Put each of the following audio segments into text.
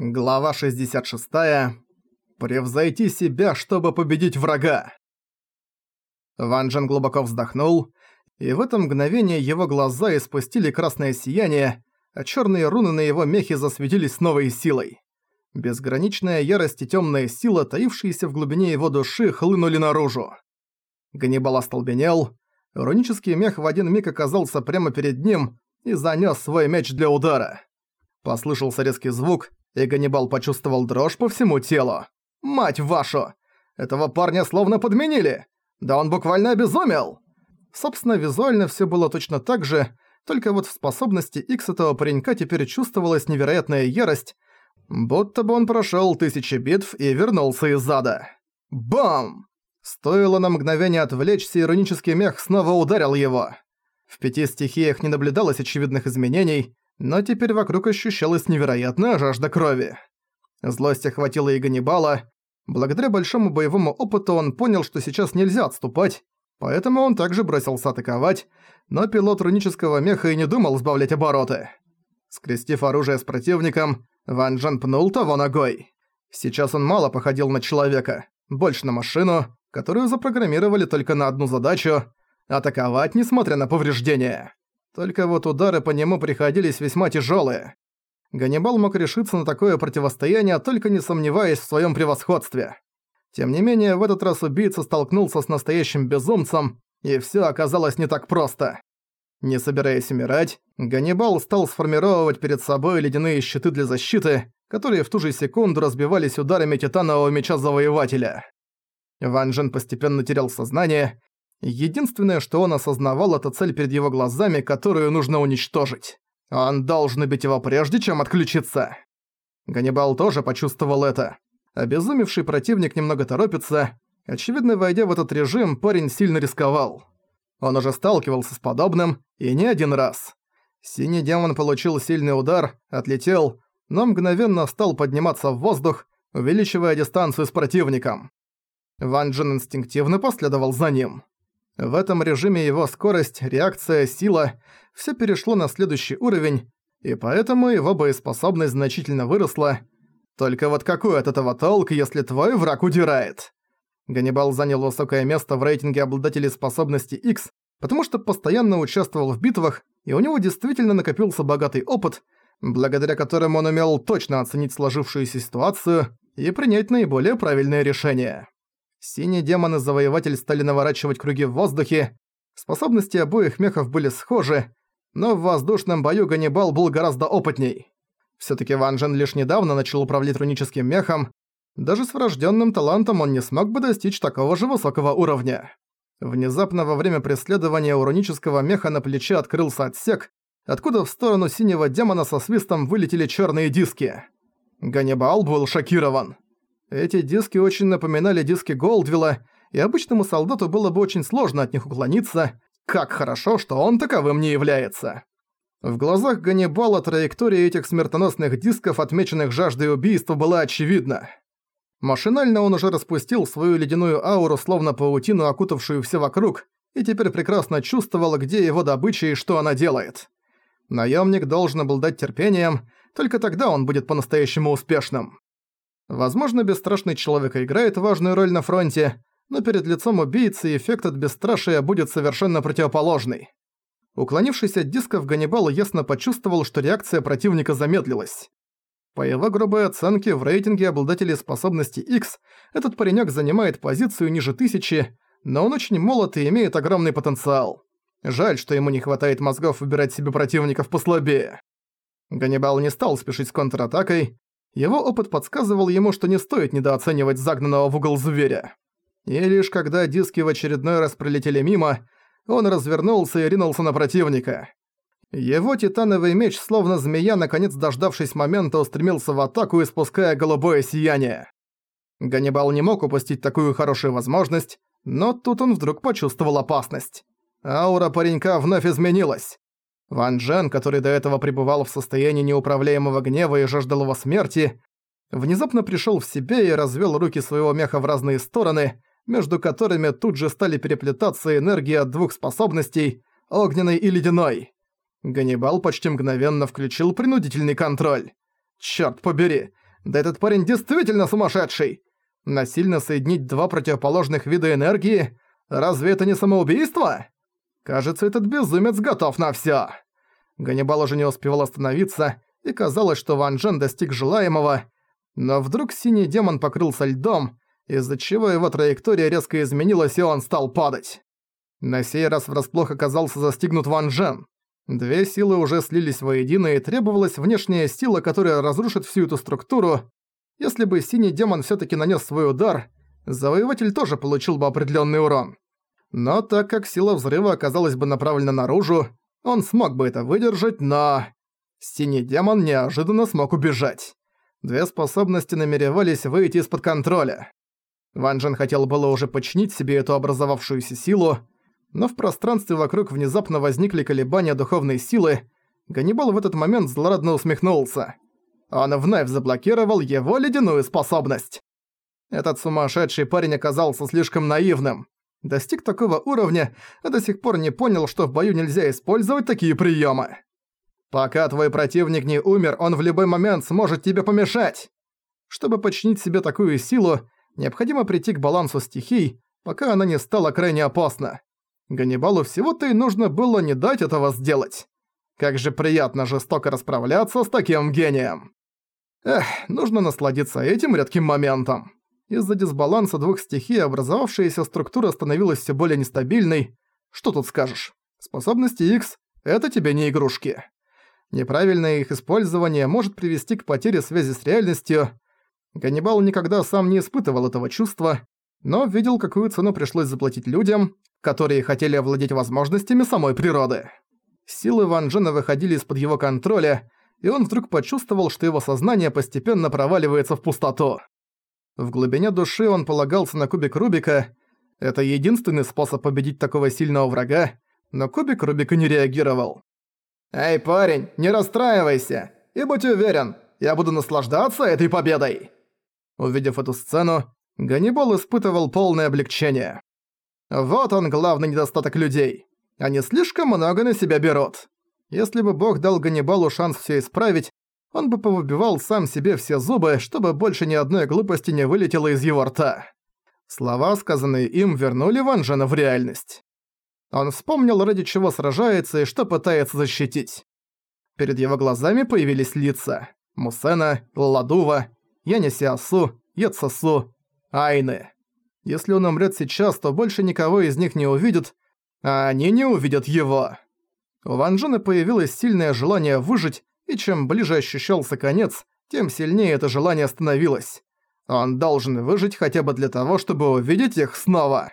Глава 66. Превзойти себя, чтобы победить врага. Ван Джен глубоко вздохнул, и в это мгновение его глаза испустили красное сияние, а черные руны на его мехе засветились новой силой. Безграничная ярость и темная сила, таившиеся в глубине его души, хлынули наружу. Ганнибал остолбенел, рунический мех в один миг оказался прямо перед ним и занёс свой меч для удара. Послышался резкий звук, и Ганнибал почувствовал дрожь по всему телу. «Мать вашу! Этого парня словно подменили! Да он буквально обезумел!» Собственно, визуально всё было точно так же, только вот в способности X этого паренька теперь чувствовалась невероятная ярость, будто бы он прошёл тысячи битв и вернулся из ада. Бам! Стоило на мгновение отвлечься, иронический мех снова ударил его. В пяти стихиях не наблюдалось очевидных изменений, но теперь вокруг ощущалась невероятная жажда крови. Злость охватила и Ганнибала. Благодаря большому боевому опыту он понял, что сейчас нельзя отступать, поэтому он также бросился атаковать, но пилот рунического меха и не думал сбавлять обороты. Скрестив оружие с противником, Ван Джен пнул того ногой. Сейчас он мало походил на человека, больше на машину, которую запрограммировали только на одну задачу – атаковать, несмотря на повреждения. Только вот удары по нему приходились весьма тяжелые. Ганнибал мог решиться на такое противостояние, только не сомневаясь в своем превосходстве. Тем не менее, в этот раз убийца столкнулся с настоящим безумцем, и все оказалось не так просто. Не собираясь умирать, Ганнибал стал сформировать перед собой ледяные щиты для защиты, которые в ту же секунду разбивались ударами титанового меча Завоевателя. Ван Джен постепенно терял сознание, Единственное, что он осознавал, это цель перед его глазами, которую нужно уничтожить. Он должен убить его прежде, чем отключиться. Ганнибал тоже почувствовал это. Обезумевший противник немного торопится. Очевидно, войдя в этот режим, парень сильно рисковал. Он уже сталкивался с подобным, и не один раз. Синий демон получил сильный удар, отлетел, но мгновенно стал подниматься в воздух, увеличивая дистанцию с противником. Ван Джин инстинктивно последовал за ним. В этом режиме его скорость, реакция, сила – все перешло на следующий уровень, и поэтому его боеспособность значительно выросла. Только вот какой от этого толк, если твой враг удирает? Ганнибал занял высокое место в рейтинге обладателей способности X, потому что постоянно участвовал в битвах, и у него действительно накопился богатый опыт, благодаря которому он умел точно оценить сложившуюся ситуацию и принять наиболее правильное решение. Синие демоны-завоеватель стали наворачивать круги в воздухе. Способности обоих мехов были схожи, но в воздушном бою Ганнибал был гораздо опытней. Всё-таки Ван Джен лишь недавно начал управлять руническим мехом, даже с врожденным талантом он не смог бы достичь такого же высокого уровня. Внезапно во время преследования у рунического меха на плече открылся отсек, откуда в сторону синего демона со свистом вылетели чёрные диски. Ганнибал был шокирован. Эти диски очень напоминали диски Голдвилла, и обычному солдату было бы очень сложно от них уклониться. Как хорошо, что он таковым не является. В глазах Ганнибала траектория этих смертоносных дисков, отмеченных жаждой убийства, была очевидна. Машинально он уже распустил свою ледяную ауру, словно паутину, окутавшую все вокруг, и теперь прекрасно чувствовал, где его добыча и что она делает. Наемник должен обладать терпением, только тогда он будет по-настоящему успешным. Возможно, бесстрашный человек играет важную роль на фронте, но перед лицом убийцы эффект от бесстрашия будет совершенно противоположный. Уклонившись от дисков, Ганнибал ясно почувствовал, что реакция противника замедлилась. По его грубой оценке, в рейтинге обладателей способности X этот паренек занимает позицию ниже тысячи, но он очень молод и имеет огромный потенциал. Жаль, что ему не хватает мозгов выбирать себе противников послабее. Ганнибал не стал спешить с контратакой, его опыт подсказывал ему, что не стоит недооценивать загнанного в угол зверя. И лишь когда диски в очередной раз пролетели мимо, он развернулся и ринулся на противника. Его титановый меч, словно змея, наконец дождавшись момента, устремился в атаку, испуская голубое сияние. Ганнибал не мог упустить такую хорошую возможность, но тут он вдруг почувствовал опасность. Аура паренька вновь изменилась. Ван Джен, который до этого пребывал в состоянии неуправляемого гнева и жаждал его смерти, внезапно пришел в себя и развел руки своего меха в разные стороны, между которыми тут же стали переплетаться энергии от двух способностей – огненной и ледяной. Ганнибал почти мгновенно включил принудительный контроль. Черт побери, Да этот парень действительно сумасшедший! Насильно соединить два противоположных вида энергии? Разве это не самоубийство? Кажется, этот безумец готов на всё. Ганнибал уже не успевал остановиться, и казалось, что Ван Джен достиг желаемого, но вдруг синий демон покрылся льдом, из-за чего его траектория резко изменилась, и он стал падать. На сей раз врасплох оказался застигнут Ван Джен. Две силы уже слились воедино, и требовалась внешняя сила, которая разрушит всю эту структуру. Если бы синий демон всё-таки нанес свой удар, завоеватель тоже получил бы определённый урон. Но так как сила взрыва оказалась бы направлена наружу, он смог бы это выдержать, но... Синий демон неожиданно смог убежать. Две способности намеревались выйти из-под контроля. Ван Джен хотел было уже починить себе эту образовавшуюся силу, но в пространстве вокруг внезапно возникли колебания духовной силы, Ганнибал в этот момент злорадно усмехнулся. Он вновь заблокировал его ледяную способность. Этот сумасшедший парень оказался слишком наивным. Достиг такого уровня, а до сих пор не понял, что в бою нельзя использовать такие приемы. Пока твой противник не умер, он в любой момент сможет тебе помешать. Чтобы починить себе такую силу, необходимо прийти к балансу стихий, пока она не стала крайне опасна. Ганнибалу всего-то и нужно было не дать этого сделать. Как же приятно жестоко расправляться с таким гением. Эх, нужно насладиться этим редким моментом. Из-за дисбаланса двух стихий образовавшаяся структура становилась все более нестабильной. Что тут скажешь? Способности X — это тебе не игрушки. Неправильное их использование может привести к потере связи с реальностью. Ганнибал никогда сам не испытывал этого чувства, но видел, какую цену пришлось заплатить людям, которые хотели овладеть возможностями самой природы. Силы Ван Джена выходили из-под его контроля, и он вдруг почувствовал, что его сознание постепенно проваливается в пустоту. В глубине души он полагался на кубик Рубика. Это единственный способ победить такого сильного врага, но кубик Рубика не реагировал. «Эй, парень, не расстраивайся, и будь уверен, я буду наслаждаться этой победой!» Увидев эту сцену, Ганнибал испытывал полное облегчение. Вот он главный недостаток людей. Они слишком много на себя берут. Если бы Бог дал Ганнибалу шанс все исправить, он бы повыбивал сам себе все зубы, чтобы больше ни одной глупости не вылетело из его рта. Слова, сказанные им, вернули Ван Джена в реальность. Он вспомнил, ради чего сражается и что пытается защитить. Перед его глазами появились лица. Мусена, Ладува, Янисиасу, Яцасу, Айны. Если он умрет сейчас, то больше никого из них не увидит, а они не увидят его. У Ван Джена появилось сильное желание выжить, и чем ближе ощущался конец, тем сильнее это желание становилось. Он должен выжить хотя бы для того, чтобы увидеть их снова.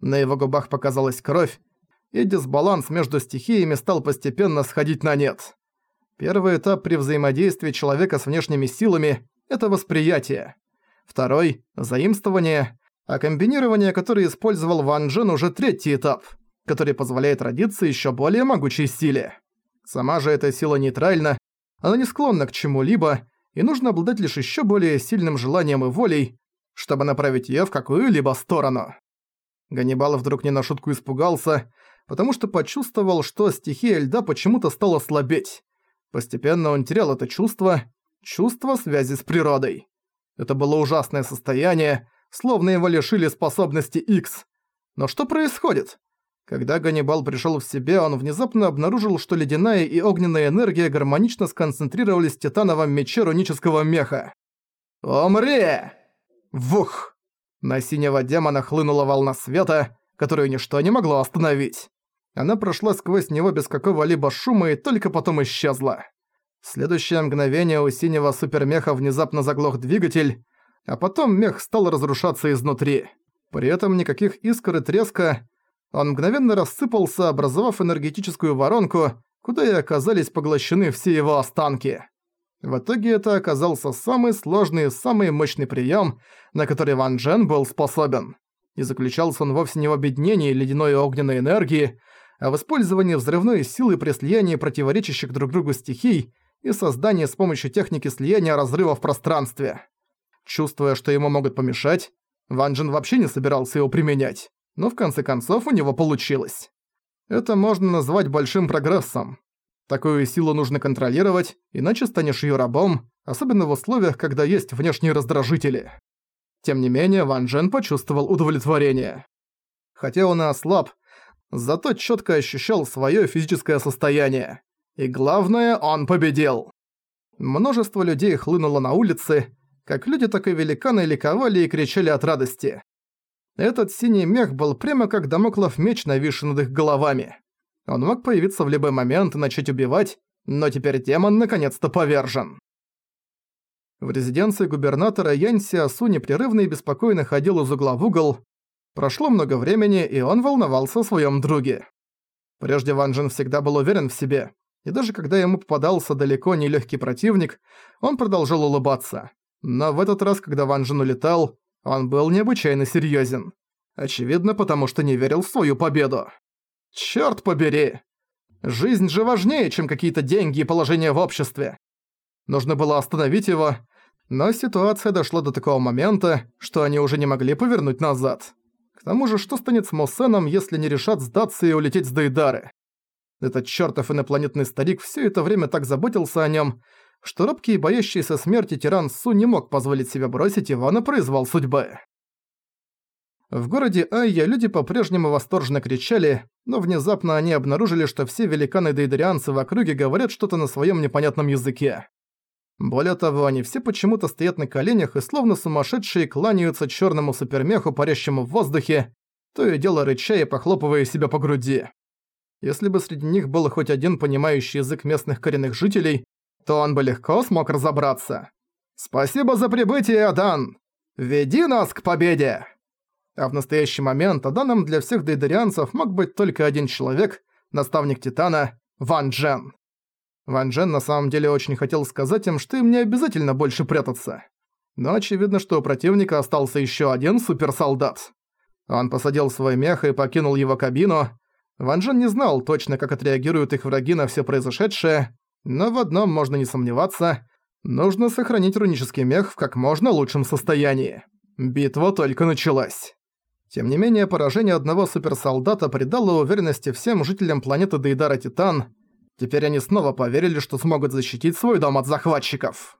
На его губах показалась кровь, и дисбаланс между стихиями стал постепенно сходить на нет. Первый этап при взаимодействии человека с внешними силами – это восприятие. Второй – заимствование, а комбинирование, которое использовал Ван Джен, уже третий этап, который позволяет родиться еще более могучей силе. Сама же эта сила нейтральна, она не склонна к чему-либо, и нужно обладать лишь еще более сильным желанием и волей, чтобы направить ее в какую-либо сторону. Ганнибал вдруг не на шутку испугался, потому что почувствовал, что стихия льда почему-то стала слабеть. Постепенно он терял это чувство, чувство связи с природой. Это было ужасное состояние, словно его лишили способности X. Но что происходит? Когда Ганнибал пришел в себя, он внезапно обнаружил, что ледяная и огненная энергия гармонично сконцентрировались в титановом мече рунического меха. «Умри!» Вух! На синего демона хлынула волна света, которую ничто не могло остановить. Она прошла сквозь него без какого-либо шума и только потом исчезла. В следующее мгновение у синего супермеха внезапно заглох двигатель, а потом мех стал разрушаться изнутри. При этом никаких искр и треска, он мгновенно рассыпался, образовав энергетическую воронку, куда и оказались поглощены все его останки. В итоге это оказался самый сложный и самый мощный прием, на который Ван Джен был способен. И заключался он вовсе не в объединении ледяной и огненной энергии, а в использовании взрывной силы при слиянии противоречащих друг другу стихий и создании с помощью техники слияния разрыва в пространстве. Чувствуя, что ему могут помешать, Ван Джен вообще не собирался его применять но в конце концов у него получилось. Это можно назвать большим прогрессом. Такую силу нужно контролировать, иначе станешь её рабом, особенно в условиях, когда есть внешние раздражители. Тем не менее, Ван Джен почувствовал удовлетворение. Хотя он и ослаб, зато четко ощущал свое физическое состояние. И главное, он победил. Множество людей хлынуло на улицы, как люди, так и великаны ликовали и кричали от радости. Этот синий мех был прямо как домоклов меч, нависший над их головами. Он мог появиться в любой момент и начать убивать, но теперь демон наконец-то повержен. В резиденции губернатора Янь Сиасу непрерывно и беспокойно ходил из угла в угол. Прошло много времени, и он волновался о своем друге. Прежде Ван Джен всегда был уверен в себе, и даже когда ему попадался далеко не легкий противник, он продолжал улыбаться. Но в этот раз, когда Ван Джен улетал, он был необычайно серьезен. Очевидно, потому что не верил в свою победу. Черт побери! Жизнь же важнее, чем какие-то деньги и положение в обществе. Нужно было остановить его, но ситуация дошла до такого момента, что они уже не могли повернуть назад. К тому же, что станет с Мосеном, если не решат сдаться и улететь с Дейдары? Этот чертов инопланетный старик все это время так заботился о нем, что робкий и боящийся смерти тиран Су не мог позволить себе бросить его на произвол судьбы. В городе Айя люди по-прежнему восторженно кричали, но внезапно они обнаружили, что все великаны-дейдарианцы в округе говорят что-то на своем непонятном языке. Более того, они все почему-то стоят на коленях и словно сумасшедшие кланяются черному супермеху, парящему в воздухе, то и дело рыча и похлопывая себя по груди. Если бы среди них был хоть один понимающий язык местных коренных жителей, то он бы легко смог разобраться. «Спасибо за прибытие, Адан! Веди нас к победе!» А в настоящий момент Аданом для всех дейдарианцев мог быть только один человек, наставник Титана, Ван Джен. Ван Джен на самом деле очень хотел сказать им, что им не обязательно больше прятаться. Но очевидно, что у противника остался еще один суперсолдат. Он посадил свой мех и покинул его кабину. Ван Джен не знал точно, как отреагируют их враги на все произошедшее, но в одном можно не сомневаться. Нужно сохранить рунический мех в как можно лучшем состоянии. Битва только началась. Тем не менее, поражение одного суперсолдата придало уверенности всем жителям планеты Дейдара Титан, Теперь они снова поверили, что смогут защитить свой дом от захватчиков.